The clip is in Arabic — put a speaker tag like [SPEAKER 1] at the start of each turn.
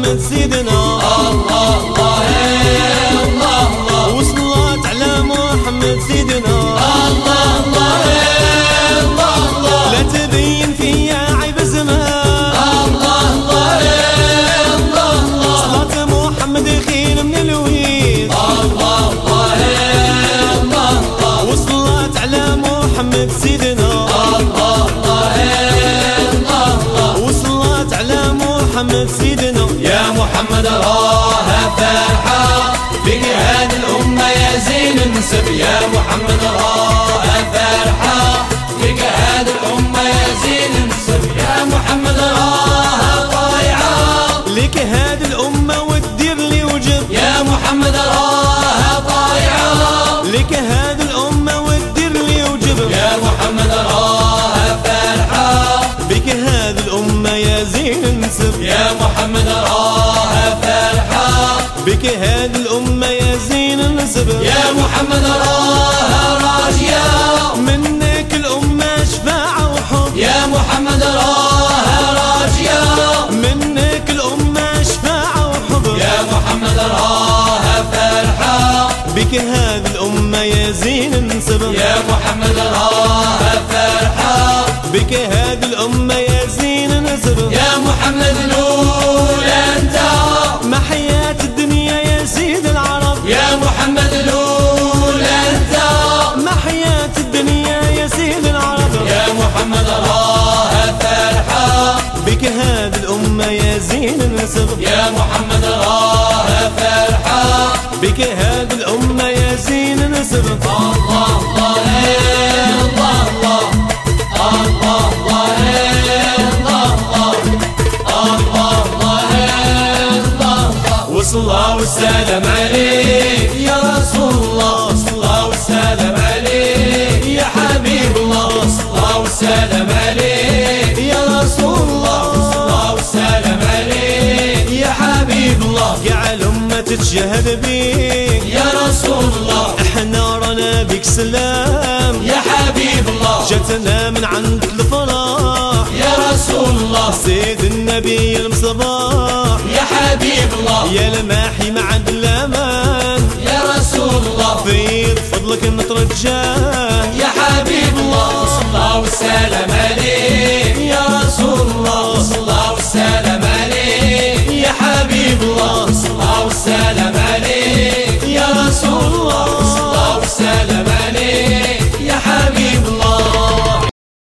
[SPEAKER 1] محمد سيدنا. الله الله الله الله وصلات على محمد
[SPEAKER 2] سيدنا. الله الله الله
[SPEAKER 1] الله لا تبين فيا
[SPEAKER 2] عيب زمان الله الله الله الله
[SPEAKER 1] صلاة محمد خير من
[SPEAKER 2] الويل الله الله الله الله وصلات
[SPEAKER 1] على محمد سيدنا محمد سيدنا. محمد راها فرحة.
[SPEAKER 2] بك بجهاد الأمة يا زين النسب.
[SPEAKER 1] يا محمد راها فرحة.
[SPEAKER 2] بك بجهاد الأمة يا زين النسب.
[SPEAKER 1] يا محمد راها طايعة.
[SPEAKER 2] لك هاد الأمة وتدير لي وجب
[SPEAKER 1] يا محمد راها
[SPEAKER 2] بك هذه الأمة يا زين نسب
[SPEAKER 1] يا محمد راه محمد راه فرحة.
[SPEAKER 2] بك هذه الأمة يا زين نسب.
[SPEAKER 1] الله الله الله الله الله الله والصلاة والسلام عليك يا رسول الله. والصلاة والسلام عليك يا حبيب الله. والصلاة والسلام
[SPEAKER 2] تتشهد بيك.
[SPEAKER 1] يا رسول الله.
[SPEAKER 2] إحنا رانا بك سلام.
[SPEAKER 1] يا حبيب الله.
[SPEAKER 2] جتنا من عند الفرح.
[SPEAKER 1] يا رسول الله.
[SPEAKER 2] سيد النبي المصباح
[SPEAKER 1] يا حبيب الله.
[SPEAKER 2] يا لماحي مع الأمان.
[SPEAKER 1] يا رسول الله.
[SPEAKER 2] فيض فضلك نترجاه
[SPEAKER 1] يا حبيب الله. والصلاة والسلام